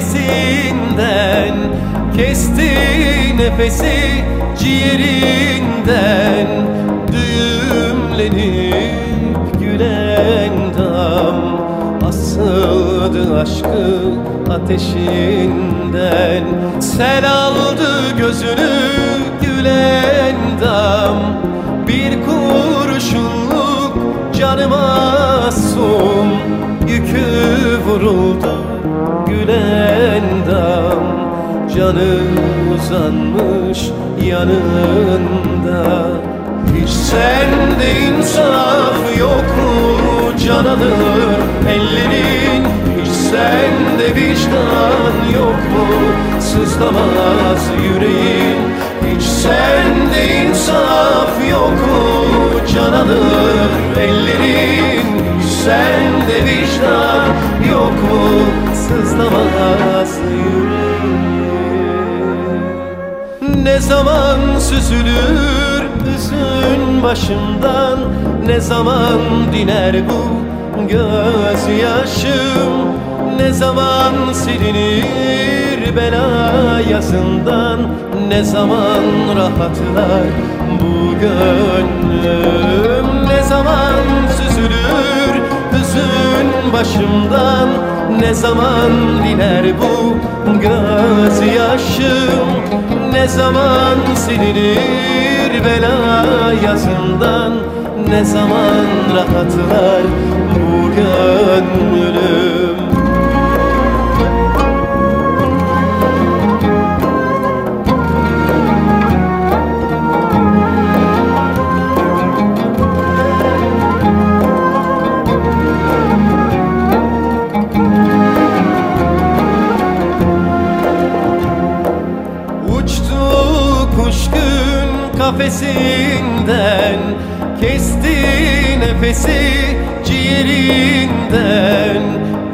kafesinden Kesti nefesi ciğerinden. Düğümlenip gülen dam Asıldı aşkı ateşinden. Sel aldı gözünü gülen dam Bir kurşunluk canıma son Yükü vuruldu gülen dam Canı uzanmış yanında. Hiç sende insaf yok mu can alır ellerin? Hiç sende vicdan yok mu sızlamaz yüreğin? Hiç sende insaf yok mu can alır ellerin sende vicdan yok mu? Sızlamaz yüreğin Ne zaman süzülür hüzün başımdan? Ne zaman diner bu gözyaşım? Ne zaman silinir bela yazından? Ne zaman rahatlar bu gönlüm? Ne zaman süzülür hüzün başımdan. Ne zaman diner bu gözyaşım? Ne zaman silinir bela yazından? Ne zaman rahatlar bu gönlüm kafesinden Kesti nefesi ciğerinden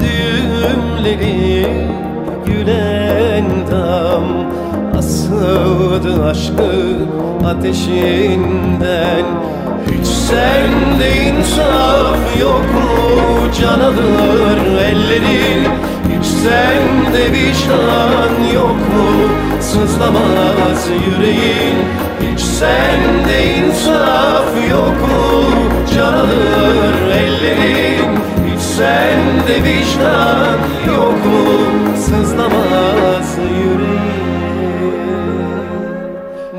Düğümleri gülen dam Asıldı aşkı ateşinden Hiç sende insaf yok mu? Can alır ellerin. Hiç sende vicdan yok mu? Sızlamaz yüreğin. Hiç sende insaf yok mu? Can alır ellerin. Hiç sende vicdan yok mu? Sızlamaz yüreğin.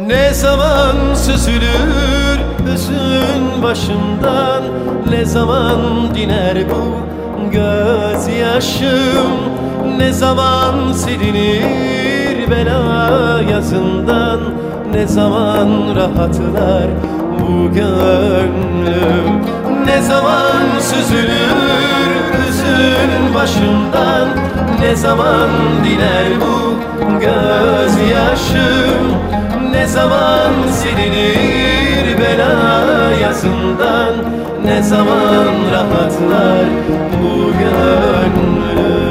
Ne zaman süzülür hüzün başımdan Ne zaman diner bu gözyaşım? Ne zaman silinir bela yazından? Ne zaman rahatlar bu gönlüm? Ne zaman süzülür hüzün başımdan Ne zaman diner bu gözyaşım? Ne zaman silinir bela yazından Ne zaman rahatlar bu gönlüm